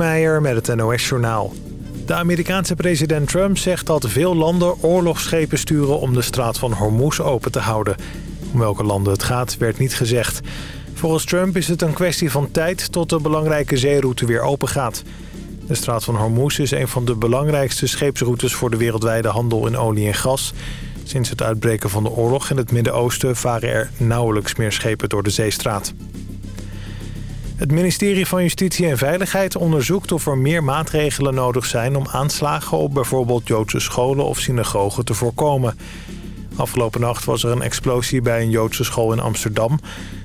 Meijer met het NOS-journaal. De Amerikaanse president Trump zegt dat veel landen oorlogsschepen sturen om de straat van Hormuz open te houden. Om welke landen het gaat werd niet gezegd. Volgens Trump is het een kwestie van tijd tot de belangrijke zeeroute weer open gaat. De straat van Hormuz is een van de belangrijkste scheepsroutes voor de wereldwijde handel in olie en gas. Sinds het uitbreken van de oorlog in het Midden-Oosten varen er nauwelijks meer schepen door de zeestraat. Het ministerie van Justitie en Veiligheid onderzoekt of er meer maatregelen nodig zijn... om aanslagen op bijvoorbeeld Joodse scholen of synagogen te voorkomen. Afgelopen nacht was er een explosie bij een Joodse school in Amsterdam.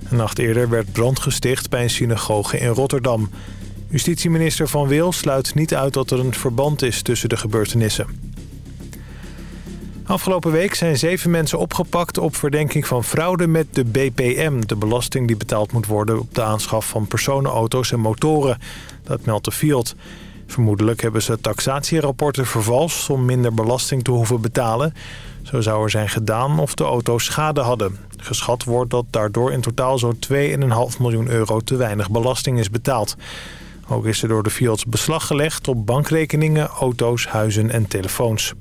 Een nacht eerder werd brand gesticht bij een synagoge in Rotterdam. Justitieminister Van Wil sluit niet uit dat er een verband is tussen de gebeurtenissen. Afgelopen week zijn zeven mensen opgepakt op verdenking van fraude met de BPM. De belasting die betaald moet worden op de aanschaf van personenauto's en motoren. Dat meldt de Field. Vermoedelijk hebben ze taxatierapporten vervalst om minder belasting te hoeven betalen. Zo zou er zijn gedaan of de auto's schade hadden. Geschat wordt dat daardoor in totaal zo'n 2,5 miljoen euro te weinig belasting is betaald. Ook is er door de Fields beslag gelegd op bankrekeningen, auto's, huizen en telefoons.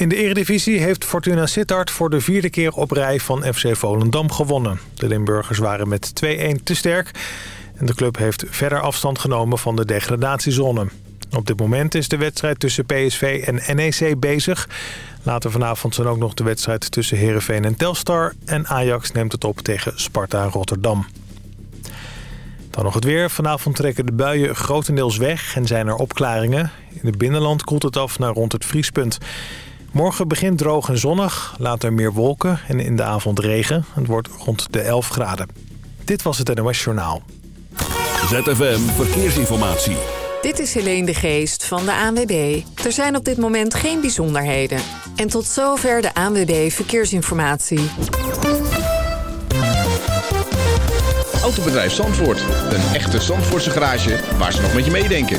In de eredivisie heeft Fortuna Sittard voor de vierde keer op rij van FC Volendam gewonnen. De Limburgers waren met 2-1 te sterk en de club heeft verder afstand genomen van de degradatiezone. Op dit moment is de wedstrijd tussen PSV en NEC bezig. Later vanavond zijn ook nog de wedstrijd tussen Heerenveen en Telstar... en Ajax neemt het op tegen Sparta Rotterdam. Dan nog het weer. Vanavond trekken de buien grotendeels weg en zijn er opklaringen. In het binnenland koelt het af naar rond het vriespunt. Morgen begint droog en zonnig, later meer wolken en in de avond regen. Het wordt rond de 11 graden. Dit was het NOS Journaal. ZFM Verkeersinformatie. Dit is Helene de Geest van de ANWB. Er zijn op dit moment geen bijzonderheden. En tot zover de ANWB Verkeersinformatie. Autobedrijf Zandvoort. Een echte Zandvoortse garage waar ze nog met je meedenken.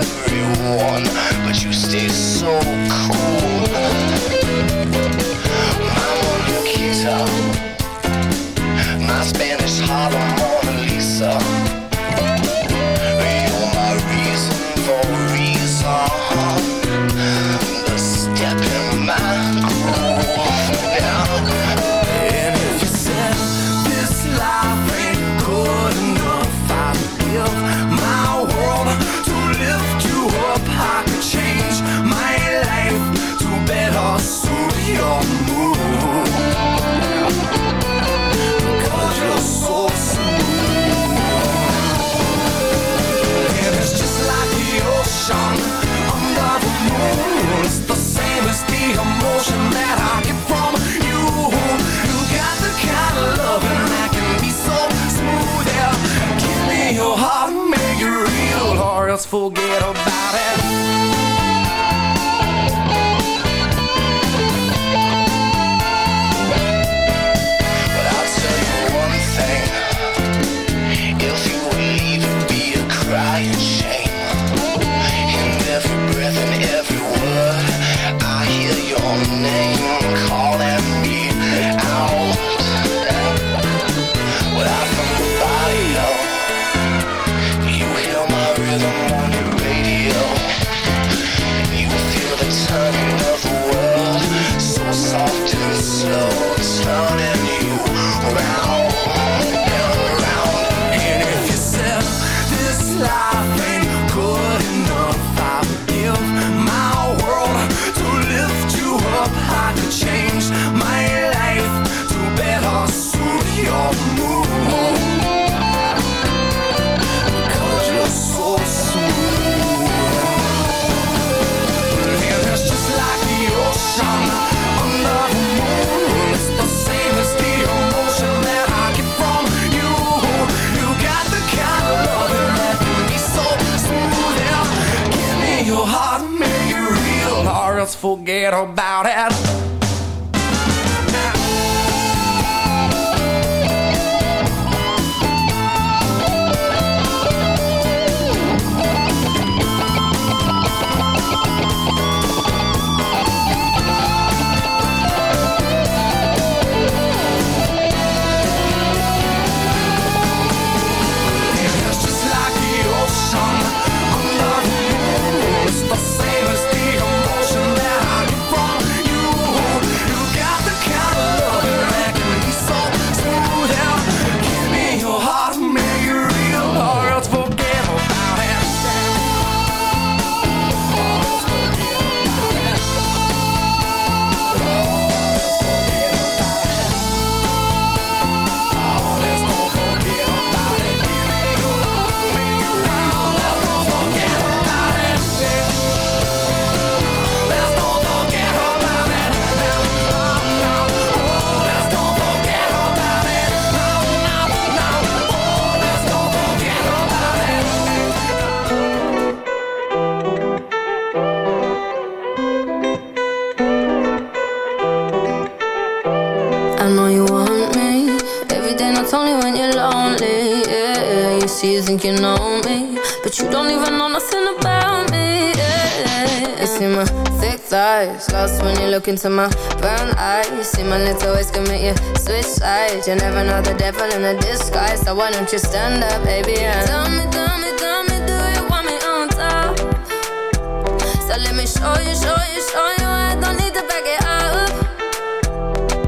everyone, but you stay so cool. Into my brown eyes. You See my little ways commit you switch sides. You never know the devil in a disguise. So why don't you stand up, baby? Tell me, tell me, tell me, do you want me on top? So let me show you, show you, show you. I don't need to back it up.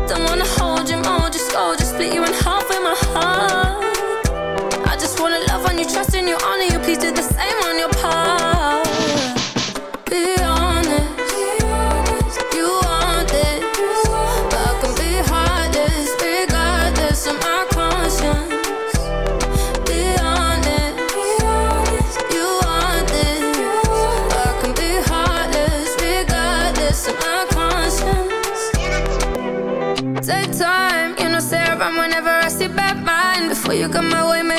Don't wanna hold you more, just go, just split you in half with my heart. I just wanna love on you, trust in you, honor you. Please do the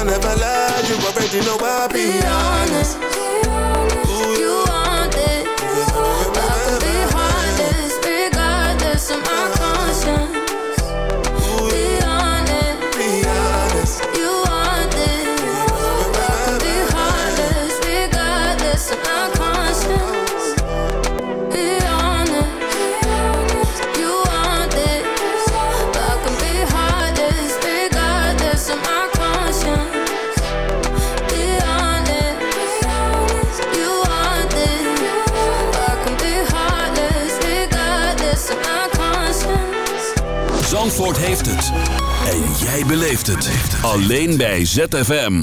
I never lie, you already know I'll be, honest. Alleen bij ZFM.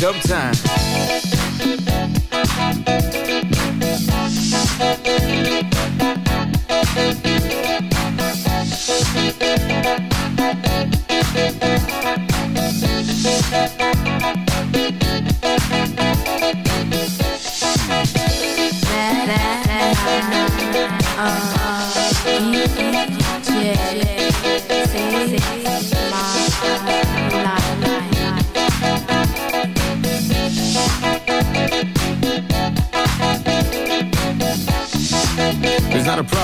dumb time.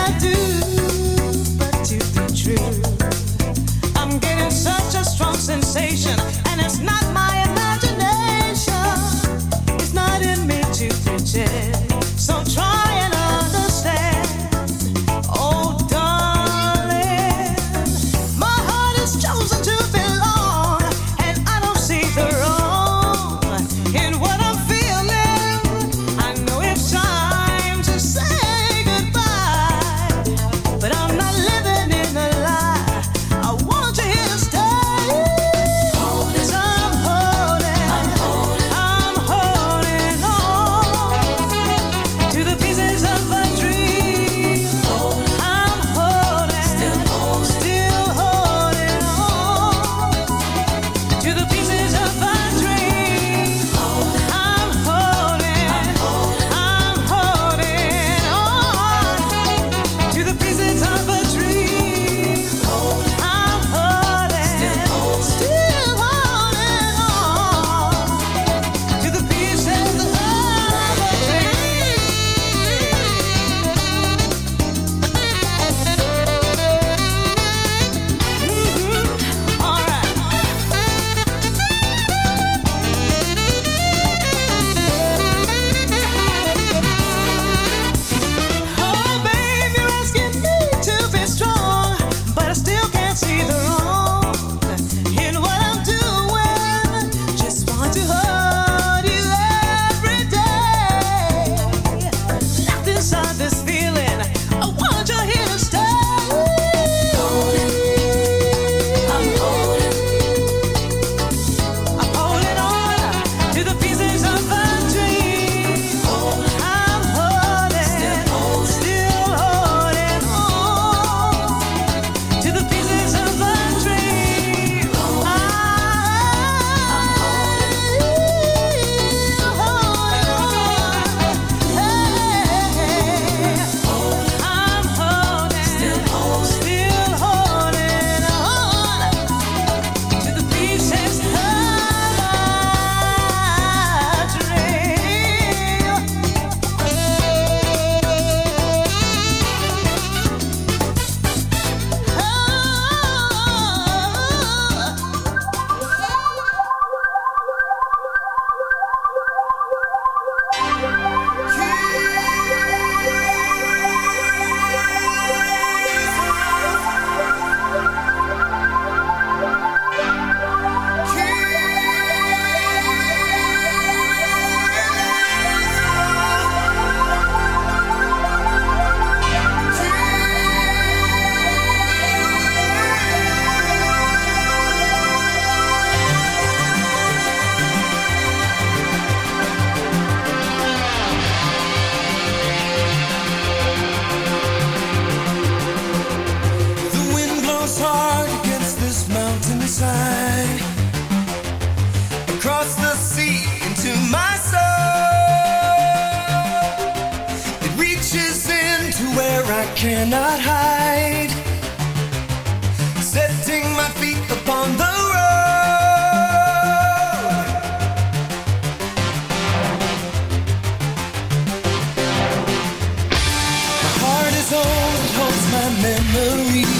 I do? memories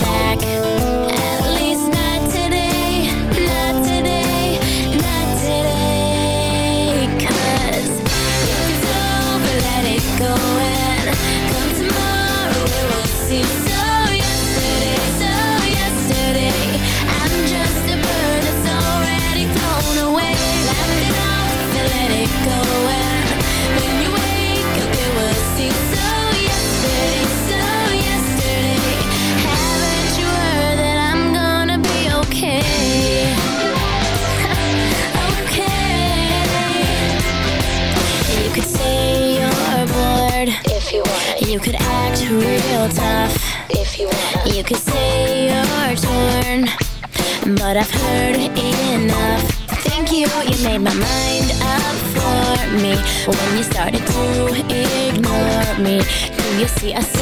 a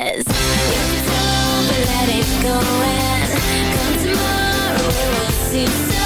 was. It's over, let it go and come tomorrow, we will see.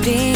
crowding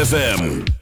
ZFM.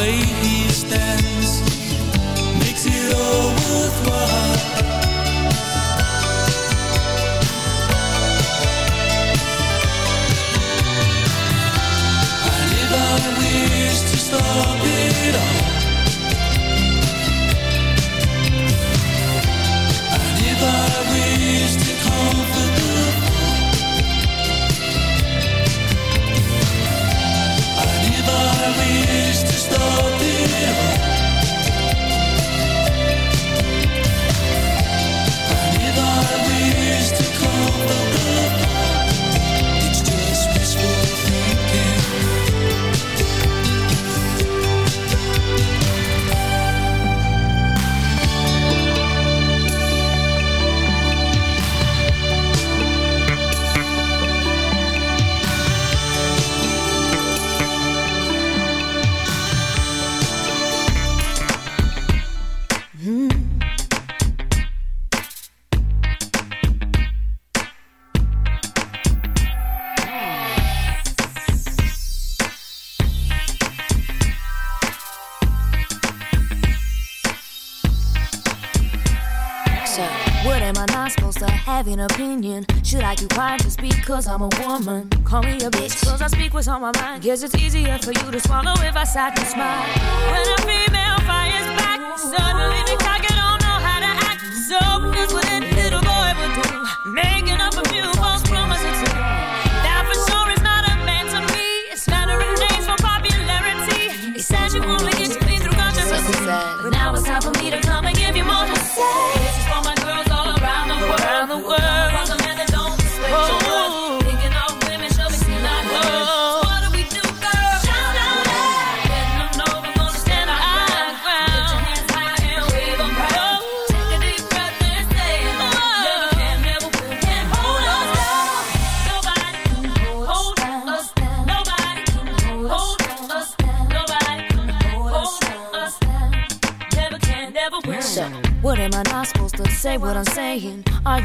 Smile because I'm a woman? Call me a bitch, cause I speak what's on my mind. Guess it's easier for you to swallow if I sat and smile. When a female is back. Suddenly the cocky don't know how to act. So here's what any little boy would do. Making up a few false promises to That for sure is not a man to me. It's smattering names for popularity. He says you only get to me through controversy. But now it's time for me to come and give you more to say. This is for my girls all around the world. Around the world.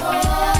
Cute,